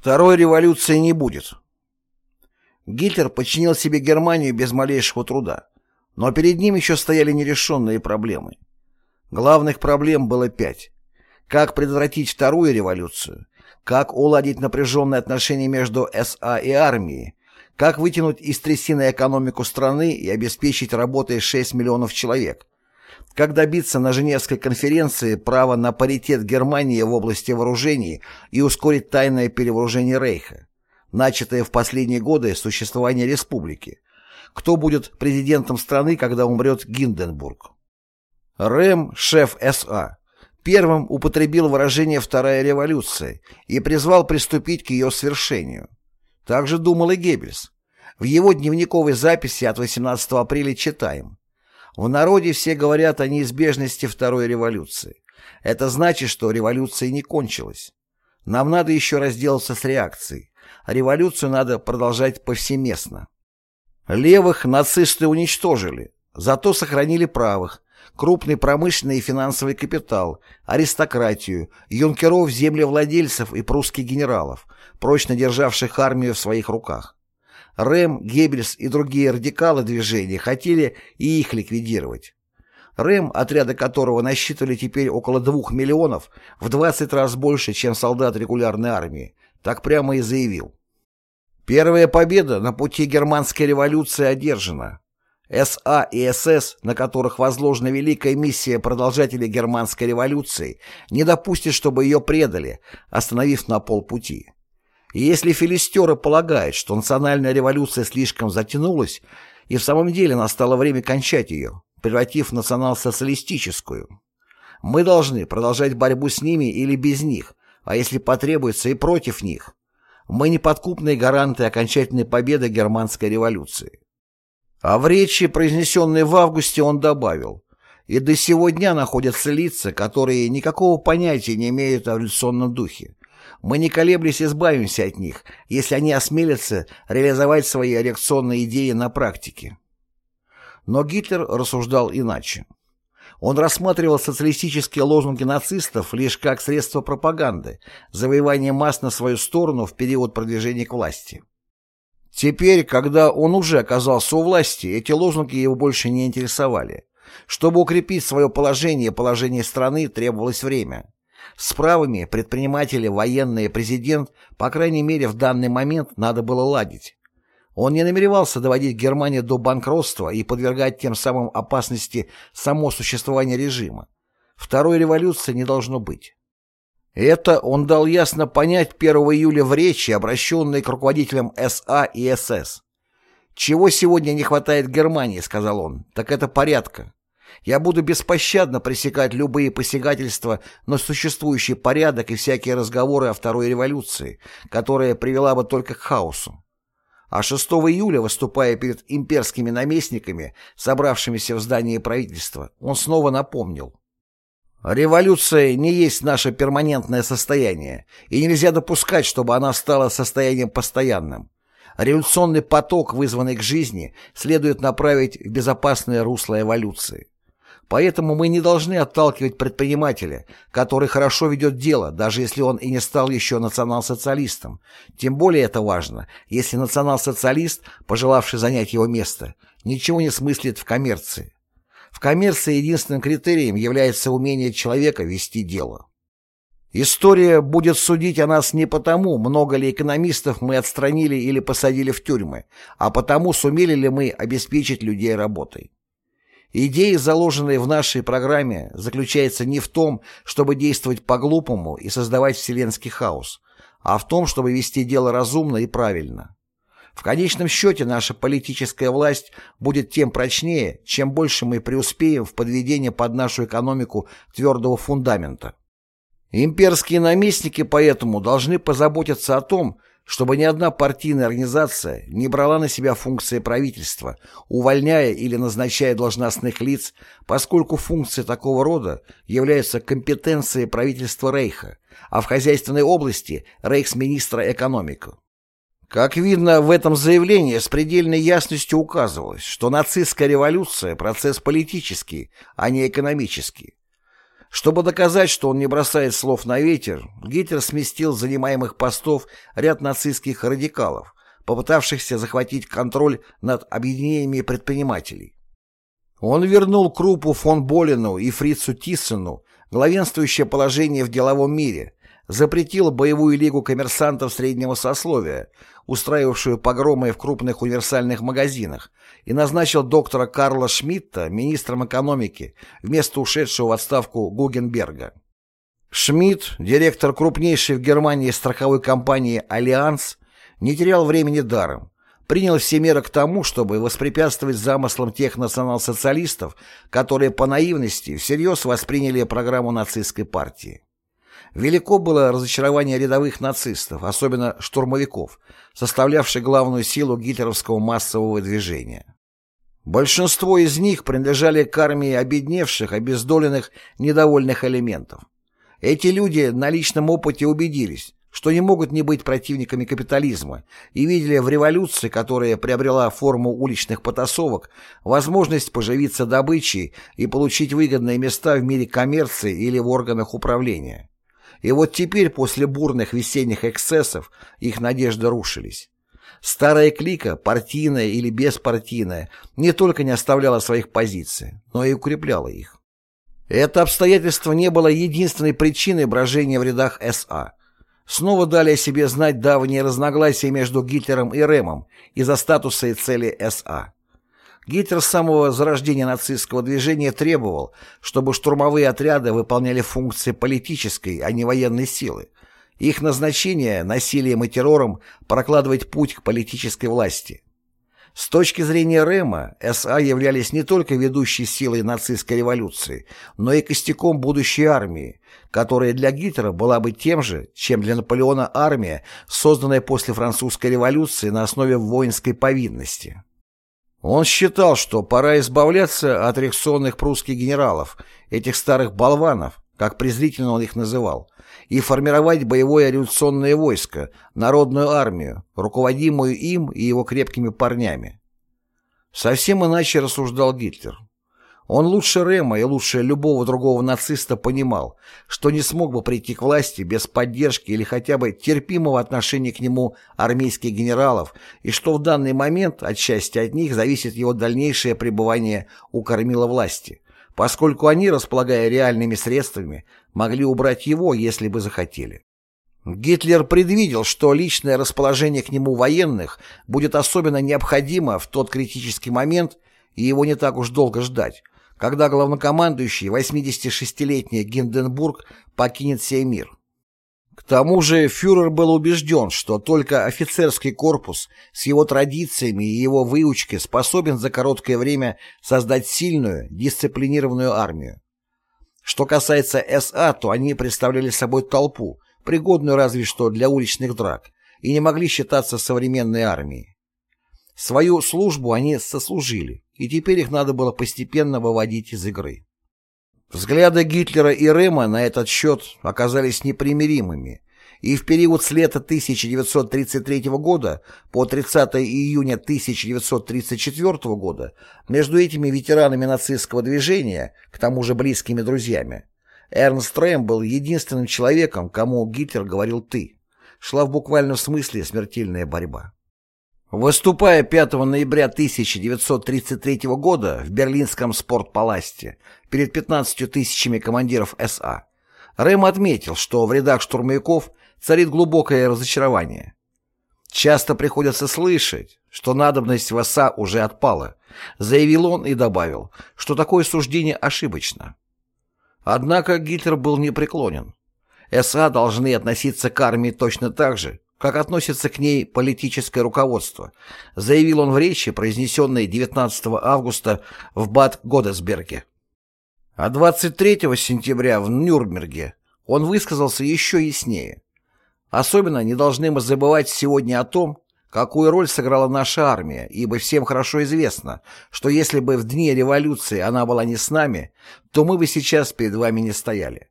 Второй революции не будет. Гитлер подчинил себе Германию без малейшего труда, но перед ним еще стояли нерешенные проблемы. Главных проблем было пять. Как предотвратить вторую революцию? Как уладить напряженные отношения между СА и армией? Как вытянуть из трясины экономику страны и обеспечить работой 6 миллионов человек? Как добиться на Женевской конференции права на паритет Германии в области вооружений и ускорить тайное перевооружение Рейха, начатое в последние годы существования республики? Кто будет президентом страны, когда умрет Гинденбург? Рэм, шеф СА, первым употребил выражение «вторая революция» и призвал приступить к ее свершению. Так же думал и Геббельс. В его дневниковой записи от 18 апреля читаем в народе все говорят о неизбежности второй революции. Это значит, что революция не кончилась. Нам надо еще разделаться с реакцией. революцию надо продолжать повсеместно. Левых нацисты уничтожили, зато сохранили правых, крупный промышленный и финансовый капитал, аристократию, юнкеров землевладельцев и прусских генералов, прочно державших армию в своих руках. Рэм, Геббельс и другие радикалы движения хотели и их ликвидировать. Рэм, отряды которого насчитывали теперь около двух миллионов, в 20 раз больше, чем солдат регулярной армии, так прямо и заявил. Первая победа на пути германской революции одержана. СА и СС, на которых возложена великая миссия продолжателей германской революции, не допустят, чтобы ее предали, остановив на полпути. И если филистеры полагают, что национальная революция слишком затянулась, и в самом деле настало время кончать ее, превратив национал-социалистическую, мы должны продолжать борьбу с ними или без них, а если потребуется и против них. Мы неподкупные гаранты окончательной победы германской революции. А в речи, произнесенной в августе, он добавил, и до сего дня находятся лица, которые никакого понятия не имеют о революционном духе, мы не колеблясь избавимся от них, если они осмелятся реализовать свои реакционные идеи на практике. Но Гитлер рассуждал иначе. Он рассматривал социалистические лозунги нацистов лишь как средство пропаганды, завоевания масс на свою сторону в период продвижения к власти. Теперь, когда он уже оказался у власти, эти лозунги его больше не интересовали. Чтобы укрепить свое положение и положение страны, требовалось время. С правыми предприниматели, военные, президент, по крайней мере в данный момент надо было ладить. Он не намеревался доводить Германию до банкротства и подвергать тем самым опасности само существование режима. Второй революции не должно быть. Это он дал ясно понять 1 июля в речи, обращенной к руководителям СА и СС. «Чего сегодня не хватает Германии», — сказал он, — «так это порядка. Я буду беспощадно пресекать любые посягательства на существующий порядок и всякие разговоры о второй революции, которая привела бы только к хаосу. А 6 июля, выступая перед имперскими наместниками, собравшимися в здании правительства, он снова напомнил. Революция не есть наше перманентное состояние, и нельзя допускать, чтобы она стала состоянием постоянным. Революционный поток, вызванный к жизни, следует направить в безопасное русло эволюции. Поэтому мы не должны отталкивать предпринимателя, который хорошо ведет дело, даже если он и не стал еще национал-социалистом. Тем более это важно, если национал-социалист, пожелавший занять его место, ничего не смыслит в коммерции. В коммерции единственным критерием является умение человека вести дело. История будет судить о нас не потому, много ли экономистов мы отстранили или посадили в тюрьмы, а потому, сумели ли мы обеспечить людей работой. Идея, заложенная в нашей программе, заключается не в том, чтобы действовать по-глупому и создавать вселенский хаос, а в том, чтобы вести дело разумно и правильно. В конечном счете наша политическая власть будет тем прочнее, чем больше мы преуспеем в подведении под нашу экономику твердого фундамента. Имперские наместники поэтому должны позаботиться о том, чтобы ни одна партийная организация не брала на себя функции правительства, увольняя или назначая должностных лиц, поскольку функции такого рода являются компетенцией правительства Рейха, а в хозяйственной области – рейхсминистра экономики. Как видно, в этом заявлении с предельной ясностью указывалось, что нацистская революция – процесс политический, а не экономический. Чтобы доказать, что он не бросает слов на ветер, Гитлер сместил с занимаемых постов ряд нацистских радикалов, попытавшихся захватить контроль над объединениями предпринимателей. Он вернул Крупу фон Болину и Фрицу Тиссену главенствующее положение в деловом мире, запретил боевую лигу коммерсантов среднего сословия, устраивавшую погромы в крупных универсальных магазинах, и назначил доктора Карла Шмидта министром экономики вместо ушедшего в отставку Гугенберга. Шмидт, директор крупнейшей в Германии страховой компании «Альянс», не терял времени даром. Принял все меры к тому, чтобы воспрепятствовать замыслам тех национал-социалистов, которые по наивности всерьез восприняли программу нацистской партии. Велико было разочарование рядовых нацистов, особенно штурмовиков, составлявших главную силу гитлеровского массового движения. Большинство из них принадлежали к армии обедневших, обездоленных, недовольных элементов. Эти люди на личном опыте убедились, что не могут не быть противниками капитализма и видели в революции, которая приобрела форму уличных потасовок, возможность поживиться добычей и получить выгодные места в мире коммерции или в органах управления. И вот теперь, после бурных весенних эксцессов, их надежды рушились. Старая клика, партийная или беспартийная, не только не оставляла своих позиций, но и укрепляла их. Это обстоятельство не было единственной причиной брожения в рядах СА. Снова дали о себе знать давние разногласия между Гитлером и Рэмом из-за статуса и цели СА. Гитлер с самого зарождения нацистского движения требовал, чтобы штурмовые отряды выполняли функции политической, а не военной силы. Их назначение насилием и террором прокладывать путь к политической власти. С точки зрения Рэма, СА являлись не только ведущей силой нацистской революции, но и костяком будущей армии, которая для Гитлера была бы тем же, чем для Наполеона армия, созданная после французской революции на основе воинской повинности. Он считал, что пора избавляться от реакционных прусских генералов, этих старых болванов, как презрительно он их называл, и формировать боевое революционное войско, народную армию, руководимую им и его крепкими парнями. Совсем иначе рассуждал Гитлер. Он лучше Рема и лучше любого другого нациста понимал, что не смог бы прийти к власти без поддержки или хотя бы терпимого отношения к нему армейских генералов, и что в данный момент отчасти от них зависит его дальнейшее пребывание у кормила власти, поскольку они, располагая реальными средствами, могли убрать его, если бы захотели. Гитлер предвидел, что личное расположение к нему военных будет особенно необходимо в тот критический момент, и его не так уж долго ждать, когда главнокомандующий 86-летний Гинденбург покинет сей мир. К тому же фюрер был убежден, что только офицерский корпус с его традициями и его выучкой способен за короткое время создать сильную, дисциплинированную армию. Что касается СА, то они представляли собой толпу, пригодную разве что для уличных драк, и не могли считаться современной армией. Свою службу они сослужили, и теперь их надо было постепенно выводить из игры. Взгляды Гитлера и Рема на этот счет оказались непримиримыми, и в период с лета 1933 года по 30 июня 1934 года между этими ветеранами нацистского движения, к тому же близкими друзьями, Эрнст Рэм был единственным человеком, кому Гитлер говорил «ты». Шла в буквальном смысле смертельная борьба. Выступая 5 ноября 1933 года в берлинском спортпаласте перед 15 тысячами командиров СА, Рэм отметил, что в рядах штурмовиков царит глубокое разочарование. «Часто приходится слышать, что надобность в СА уже отпала», заявил он и добавил, что такое суждение ошибочно. Однако Гитлер был непреклонен. СА должны относиться к армии точно так же, как относится к ней политическое руководство, заявил он в речи, произнесенной 19 августа в Бад-Годесберге. А 23 сентября в Нюрнберге он высказался еще яснее. Особенно не должны мы забывать сегодня о том, какую роль сыграла наша армия, ибо всем хорошо известно, что если бы в дни революции она была не с нами, то мы бы сейчас перед вами не стояли.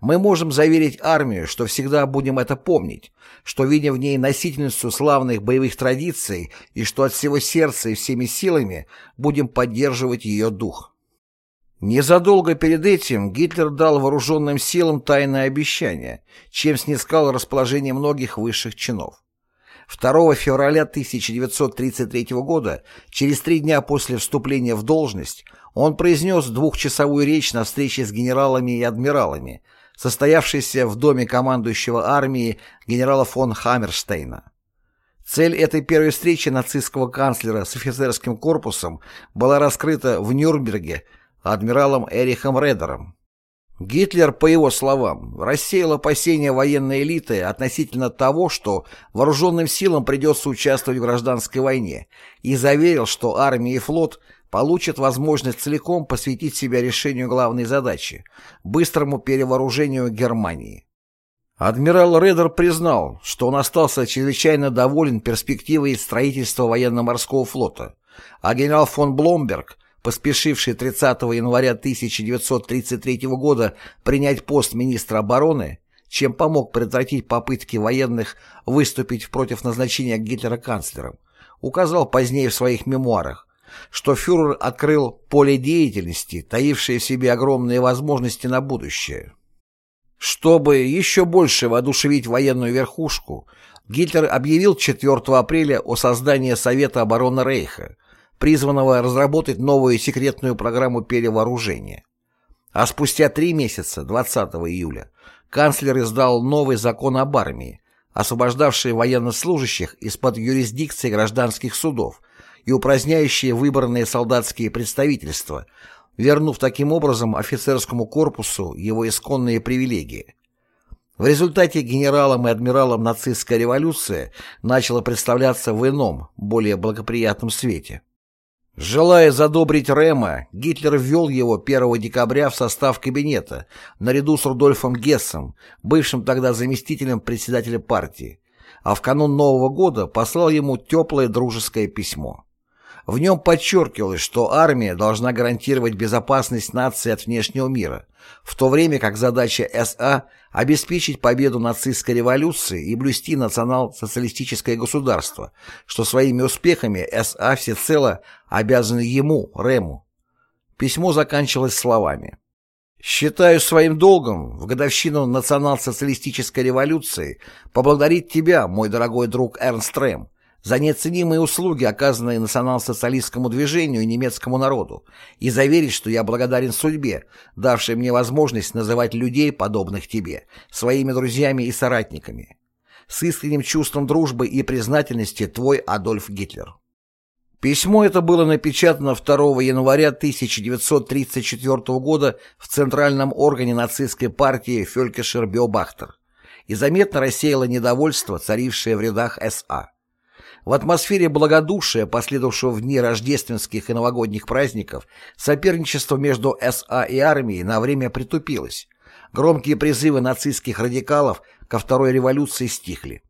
Мы можем заверить армию, что всегда будем это помнить, что видим в ней носительницу славных боевых традиций и что от всего сердца и всеми силами будем поддерживать ее дух. Незадолго перед этим Гитлер дал вооруженным силам тайное обещание, чем снискал расположение многих высших чинов. 2 февраля 1933 года, через три дня после вступления в должность, он произнес двухчасовую речь на встрече с генералами и адмиралами, состоявшейся в доме командующего армией генерала фон Хаммерштейна. Цель этой первой встречи нацистского канцлера с офицерским корпусом была раскрыта в Нюрнберге адмиралом Эрихом Редером. Гитлер, по его словам, рассеял опасения военной элиты относительно того, что вооруженным силам придется участвовать в гражданской войне, и заверил, что армия и флот получат возможность целиком посвятить себя решению главной задачи – быстрому перевооружению Германии. Адмирал Редер признал, что он остался чрезвычайно доволен перспективой строительства военно-морского флота, а генерал фон Бломберг – поспешивший 30 января 1933 года принять пост министра обороны, чем помог предотвратить попытки военных выступить против назначения Гитлера канцлером, указал позднее в своих мемуарах, что фюрер открыл поле деятельности, таившее в себе огромные возможности на будущее. Чтобы еще больше воодушевить военную верхушку, Гитлер объявил 4 апреля о создании Совета обороны Рейха, призванного разработать новую секретную программу перевооружения. А спустя три месяца, 20 июля, канцлер издал новый закон об армии, освобождавший военнослужащих из-под юрисдикции гражданских судов и упраздняющие выборные солдатские представительства, вернув таким образом офицерскому корпусу его исконные привилегии. В результате генералам и адмиралам нацистская революция начала представляться в ином, более благоприятном свете. Желая задобрить Рема, Гитлер ввел его 1 декабря в состав кабинета, наряду с Рудольфом Гессом, бывшим тогда заместителем председателя партии, а в канун Нового года послал ему теплое дружеское письмо. В нем подчеркивалось, что армия должна гарантировать безопасность нации от внешнего мира, в то время как задача СА – обеспечить победу нацистской революции и блюсти национал-социалистическое государство, что своими успехами СА всецело обязаны ему, Рему. Письмо заканчивалось словами. «Считаю своим долгом в годовщину национал-социалистической революции поблагодарить тебя, мой дорогой друг Эрнст Рэм, за неоценимые услуги, оказанные национал-социалистскому движению и немецкому народу, и заверить, что я благодарен судьбе, давшей мне возможность называть людей, подобных тебе, своими друзьями и соратниками. С искренним чувством дружбы и признательности твой Адольф Гитлер. Письмо это было напечатано 2 января 1934 года в Центральном органе нацистской партии Фелькешер Биобахтер и заметно рассеяло недовольство, царившее в рядах СА. В атмосфере благодушия, последовавшего в дни рождественских и новогодних праздников, соперничество между СА и армией на время притупилось. Громкие призывы нацистских радикалов ко второй революции стихли.